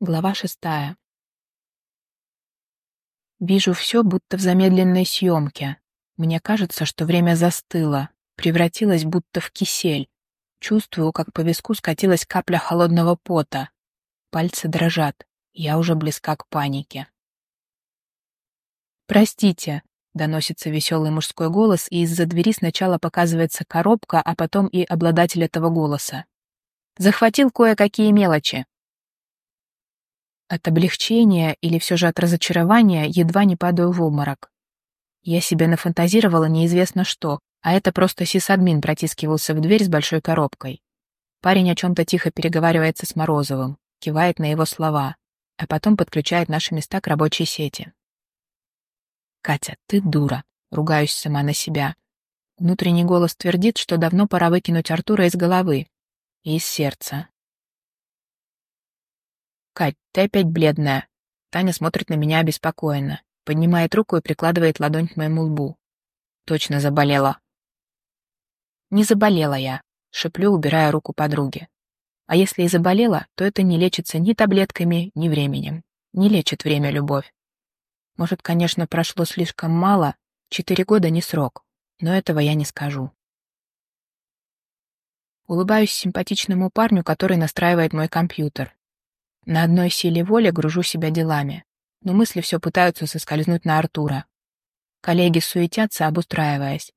Глава шестая. Вижу все, будто в замедленной съемке. Мне кажется, что время застыло, превратилось будто в кисель. Чувствую, как по виску скатилась капля холодного пота. Пальцы дрожат. Я уже близка к панике. «Простите», — доносится веселый мужской голос, и из-за двери сначала показывается коробка, а потом и обладатель этого голоса. «Захватил кое-какие мелочи. От облегчения или все же от разочарования едва не падаю в обморок. Я себе нафантазировала неизвестно что, а это просто сисадмин протискивался в дверь с большой коробкой. Парень о чем-то тихо переговаривается с Морозовым, кивает на его слова, а потом подключает наши места к рабочей сети. «Катя, ты дура», — ругаюсь сама на себя. Внутренний голос твердит, что давно пора выкинуть Артура из головы и из сердца. «Кать, ты опять бледная». Таня смотрит на меня обеспокоенно, поднимает руку и прикладывает ладонь к моему лбу. «Точно заболела». «Не заболела я», — шеплю, убирая руку подруги. «А если и заболела, то это не лечится ни таблетками, ни временем. Не лечит время любовь. Может, конечно, прошло слишком мало, четыре года не срок, но этого я не скажу». Улыбаюсь симпатичному парню, который настраивает мой компьютер, на одной силе воли гружу себя делами, но мысли все пытаются соскользнуть на Артура. Коллеги суетятся, обустраиваясь.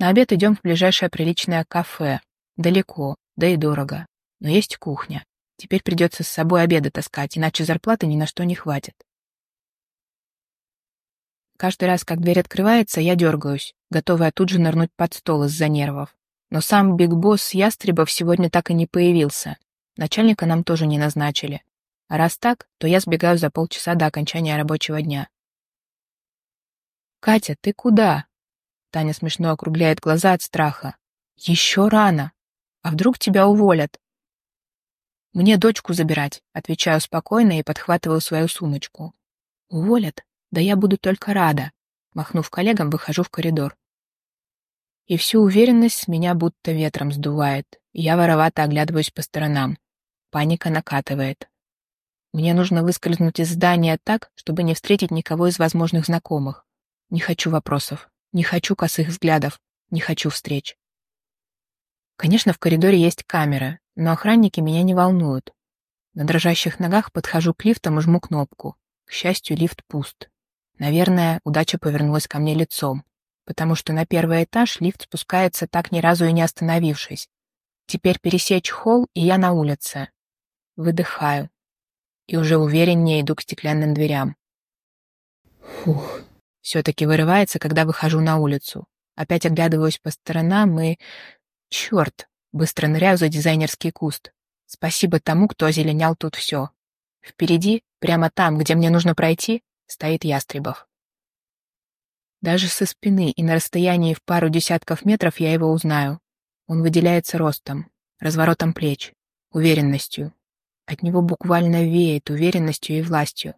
На обед идем в ближайшее приличное кафе. Далеко, да и дорого. Но есть кухня. Теперь придется с собой обеды таскать, иначе зарплаты ни на что не хватит. Каждый раз, как дверь открывается, я дергаюсь, готовая тут же нырнуть под стол из-за нервов. Но сам Биг Босс Ястребов сегодня так и не появился. Начальника нам тоже не назначили. А раз так, то я сбегаю за полчаса до окончания рабочего дня. «Катя, ты куда?» Таня смешно округляет глаза от страха. «Еще рано. А вдруг тебя уволят?» «Мне дочку забирать», — отвечаю спокойно и подхватываю свою сумочку. «Уволят? Да я буду только рада». Махнув коллегам, выхожу в коридор. И всю уверенность с меня будто ветром сдувает. Я воровато оглядываюсь по сторонам. Паника накатывает. Мне нужно выскользнуть из здания так, чтобы не встретить никого из возможных знакомых. Не хочу вопросов, не хочу косых взглядов, не хочу встреч. Конечно, в коридоре есть камеры, но охранники меня не волнуют. На дрожащих ногах подхожу к лифтам и жму кнопку. К счастью, лифт пуст. Наверное, удача повернулась ко мне лицом, потому что на первый этаж лифт спускается так ни разу и не остановившись. Теперь пересечь холл, и я на улице. Выдыхаю и уже увереннее иду к стеклянным дверям. Фух. Все-таки вырывается, когда выхожу на улицу. Опять оглядываюсь по сторонам и... Черт! Быстро ныряю за дизайнерский куст. Спасибо тому, кто озеленял тут все. Впереди, прямо там, где мне нужно пройти, стоит Ястребов. Даже со спины и на расстоянии в пару десятков метров я его узнаю. Он выделяется ростом, разворотом плеч, уверенностью, от него буквально веет уверенностью и властью.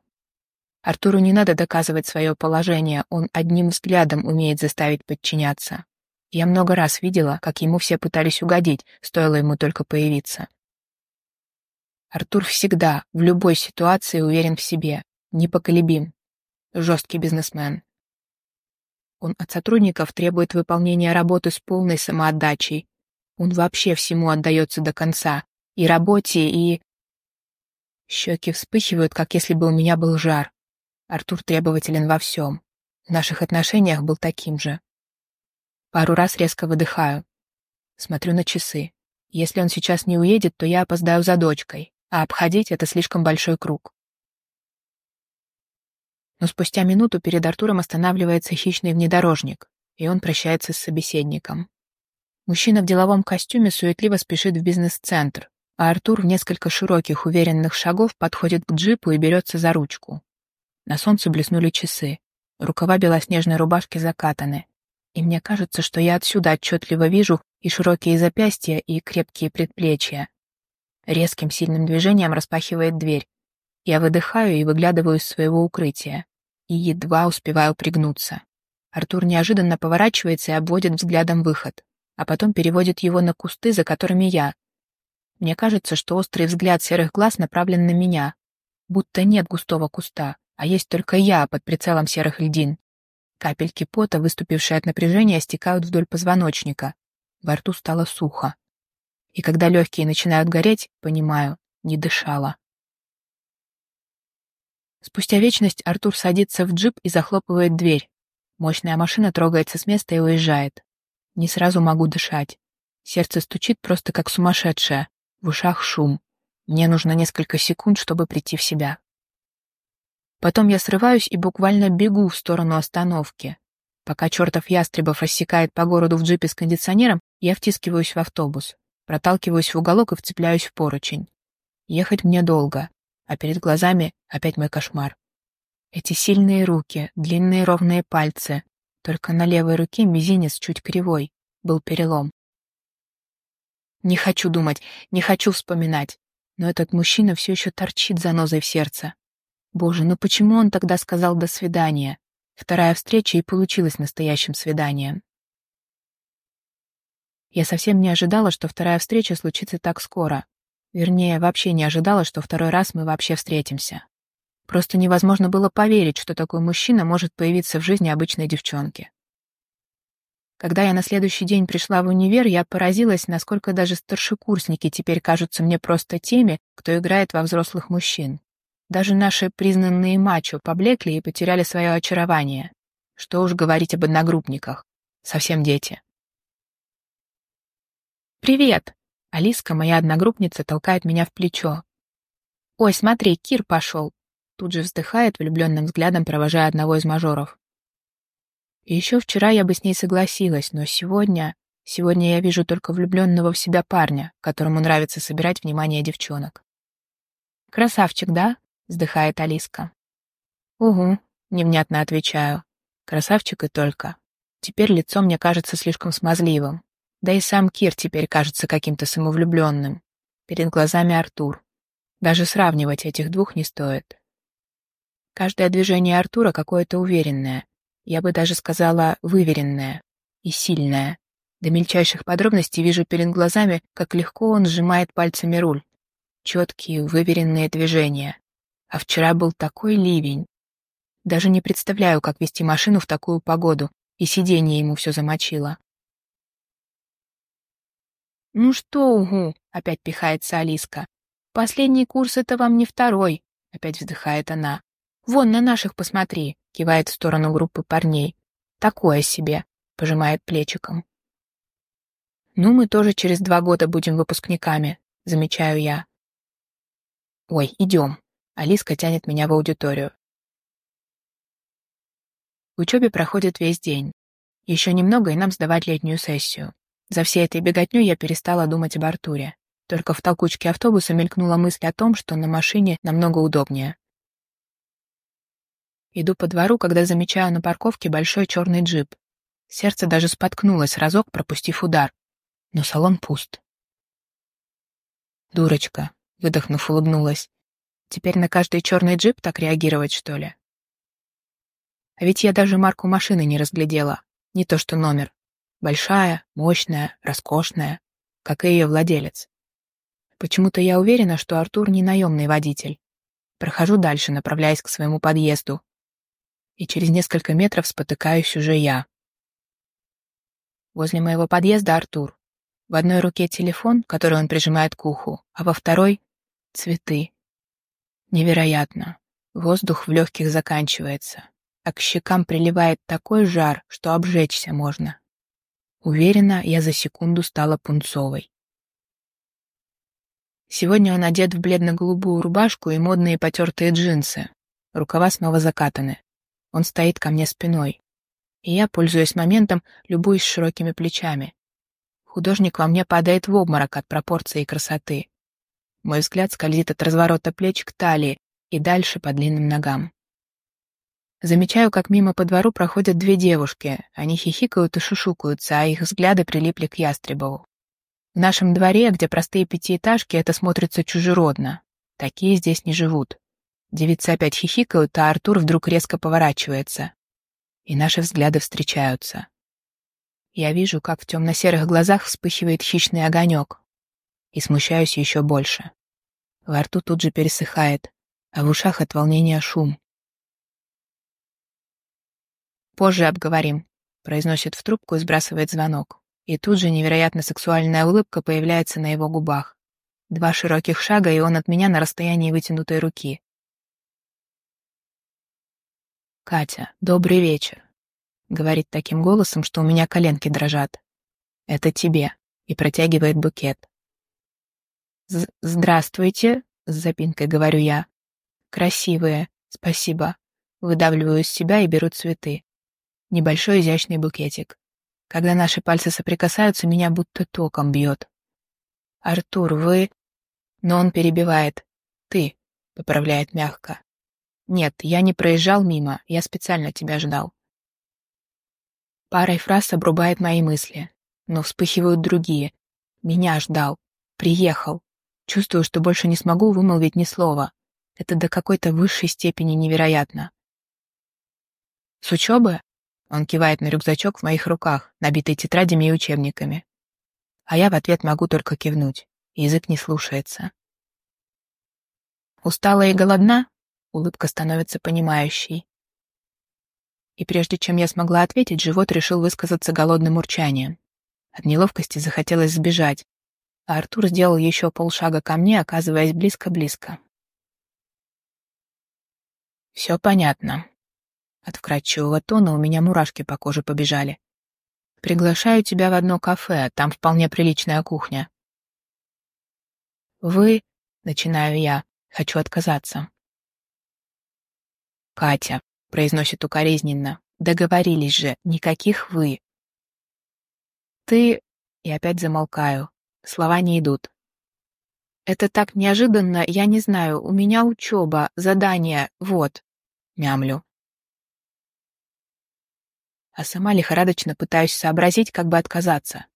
Артуру не надо доказывать свое положение, он одним взглядом умеет заставить подчиняться. Я много раз видела, как ему все пытались угодить, стоило ему только появиться. Артур всегда, в любой ситуации уверен в себе, непоколебим, жесткий бизнесмен. Он от сотрудников требует выполнения работы с полной самоотдачей. Он вообще всему отдается до конца, и работе, и... Щеки вспыхивают, как если бы у меня был жар. Артур требователен во всем. В наших отношениях был таким же. Пару раз резко выдыхаю. Смотрю на часы. Если он сейчас не уедет, то я опоздаю за дочкой, а обходить — это слишком большой круг. Но спустя минуту перед Артуром останавливается хищный внедорожник, и он прощается с собеседником. Мужчина в деловом костюме суетливо спешит в бизнес-центр, а Артур в несколько широких, уверенных шагов подходит к джипу и берется за ручку. На солнце блеснули часы. Рукава белоснежной рубашки закатаны. И мне кажется, что я отсюда отчетливо вижу и широкие запястья, и крепкие предплечья. Резким сильным движением распахивает дверь. Я выдыхаю и выглядываю из своего укрытия. И едва успеваю пригнуться. Артур неожиданно поворачивается и обводит взглядом выход, а потом переводит его на кусты, за которыми я, мне кажется, что острый взгляд серых глаз направлен на меня. Будто нет густого куста, а есть только я под прицелом серых льдин. Капельки пота, выступившие от напряжения, стекают вдоль позвоночника. Во рту стало сухо. И когда легкие начинают гореть, понимаю, не дышала. Спустя вечность Артур садится в джип и захлопывает дверь. Мощная машина трогается с места и уезжает. Не сразу могу дышать. Сердце стучит просто как сумасшедшее. В ушах шум. Мне нужно несколько секунд, чтобы прийти в себя. Потом я срываюсь и буквально бегу в сторону остановки. Пока чертов Ястребов рассекает по городу в джипе с кондиционером, я втискиваюсь в автобус, проталкиваюсь в уголок и вцепляюсь в поручень. Ехать мне долго, а перед глазами опять мой кошмар. Эти сильные руки, длинные ровные пальцы. Только на левой руке мизинец чуть кривой. Был перелом. Не хочу думать, не хочу вспоминать. Но этот мужчина все еще торчит занозой в сердце. Боже, ну почему он тогда сказал «до свидания»? Вторая встреча и получилась настоящим свиданием. Я совсем не ожидала, что вторая встреча случится так скоро. Вернее, вообще не ожидала, что второй раз мы вообще встретимся. Просто невозможно было поверить, что такой мужчина может появиться в жизни обычной девчонки. Когда я на следующий день пришла в универ, я поразилась, насколько даже старшекурсники теперь кажутся мне просто теми, кто играет во взрослых мужчин. Даже наши признанные мачо поблекли и потеряли свое очарование. Что уж говорить об одногруппниках. Совсем дети. «Привет!» Алиска, моя одногруппница, толкает меня в плечо. «Ой, смотри, Кир пошел!» Тут же вздыхает, влюбленным взглядом провожая одного из мажоров. Еще вчера я бы с ней согласилась, но сегодня... Сегодня я вижу только влюбленного в себя парня, которому нравится собирать внимание девчонок. «Красавчик, да?» — вздыхает Алиска. «Угу», — невнятно отвечаю. «Красавчик и только. Теперь лицо мне кажется слишком смазливым. Да и сам Кир теперь кажется каким-то самовлюбленным. Перед глазами Артур. Даже сравнивать этих двух не стоит. Каждое движение Артура какое-то уверенное, я бы даже сказала выверенное и сильное. До мельчайших подробностей вижу перед глазами, как легко он сжимает пальцами руль. Четкие, выверенные движения. А вчера был такой ливень. Даже не представляю, как вести машину в такую погоду, и сиденье ему все замочило. «Ну что, угу!» — опять пихается Алиска. «Последний курс — это вам не второй!» — опять вздыхает она. «Вон, на наших посмотри!» — кивает в сторону группы парней. «Такое себе!» — пожимает плечиком. «Ну, мы тоже через два года будем выпускниками», — замечаю я. «Ой, идем!» — Алиска тянет меня в аудиторию. В учебе проходит весь день. Еще немного, и нам сдавать летнюю сессию. За всей этой беготней я перестала думать об Артуре. Только в толкучке автобуса мелькнула мысль о том, что на машине намного удобнее. Иду по двору, когда замечаю на парковке большой черный джип. Сердце даже споткнулось разок, пропустив удар. Но салон пуст. «Дурочка», — выдохнув, улыбнулась. «Теперь на каждый черный джип так реагировать, что ли?» А ведь я даже марку машины не разглядела, не то что номер. Большая, мощная, роскошная, как и ее владелец. Почему-то я уверена, что Артур не наемный водитель. Прохожу дальше, направляясь к своему подъезду. И через несколько метров спотыкаюсь уже я. Возле моего подъезда Артур. В одной руке телефон, который он прижимает к уху, а во второй — цветы. Невероятно. Воздух в легких заканчивается, а к щекам приливает такой жар, что обжечься можно. Уверена, я за секунду стала пунцовой. Сегодня он одет в бледно-голубую рубашку и модные потертые джинсы. Рукава снова закатаны. Он стоит ко мне спиной. И я, пользуясь моментом, любуюсь широкими плечами. Художник во мне падает в обморок от пропорции и красоты. Мой взгляд скользит от разворота плеч к талии и дальше по длинным ногам. Замечаю, как мимо по двору проходят две девушки. Они хихикают и шушукаются, а их взгляды прилипли к Ястребову. В нашем дворе, где простые пятиэтажки, это смотрится чужеродно. Такие здесь не живут. Девицы опять хихикают, а Артур вдруг резко поворачивается. И наши взгляды встречаются. Я вижу, как в темно-серых глазах вспыхивает хищный огонек. И смущаюсь еще больше. Во рту тут же пересыхает, а в ушах от волнения шум. «Позже обговорим», — произносит в трубку и сбрасывает звонок. И тут же невероятно сексуальная улыбка появляется на его губах. Два широких шага, и он от меня на расстоянии вытянутой руки. «Катя, добрый вечер», — говорит таким голосом, что у меня коленки дрожат. «Это тебе», — и протягивает букет. «Здравствуйте», — с запинкой говорю я. «Красивые, спасибо». Выдавливаю из себя и беру цветы. Небольшой изящный букетик. Когда наши пальцы соприкасаются, меня будто током бьет. «Артур, вы...» Но он перебивает. «Ты», — поправляет мягко. «Нет, я не проезжал мимо, я специально тебя ждал». Парой фраз обрубает мои мысли, но вспыхивают другие. Меня ждал. Приехал. Чувствую, что больше не смогу вымолвить ни слова. Это до какой-то высшей степени невероятно. «С учебы?» Он кивает на рюкзачок в моих руках, набитый тетрадями и учебниками. А я в ответ могу только кивнуть. Язык не слушается. Устала и голодна? Улыбка становится понимающей. И прежде чем я смогла ответить, живот решил высказаться голодным урчанием. От неловкости захотелось сбежать, а Артур сделал еще полшага ко мне, оказываясь близко-близко. «Все понятно», от вкрадчивого тона у меня мурашки по коже побежали. «Приглашаю тебя в одно кафе, там вполне приличная кухня». «Вы...» — начинаю я, хочу отказаться. «Катя», — произносит укоризненно, — «договорились же, никаких «вы». «Ты...» — и опять замолкаю, слова не идут. «Это так неожиданно, я не знаю, у меня учеба, задание, вот», — мямлю а сама лихорадочно пытаюсь сообразить, как бы отказаться.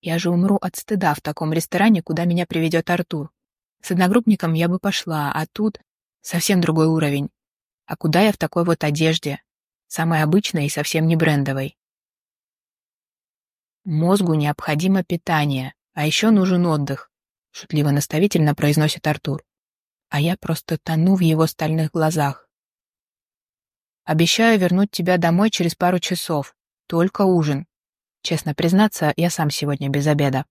Я же умру от стыда в таком ресторане, куда меня приведет Артур. С одногруппником я бы пошла, а тут совсем другой уровень. А куда я в такой вот одежде? Самой обычной и совсем не брендовой. Мозгу необходимо питание, а еще нужен отдых, шутливо-наставительно произносит Артур. А я просто тону в его стальных глазах. Обещаю вернуть тебя домой через пару часов. Только ужин. Честно признаться, я сам сегодня без обеда.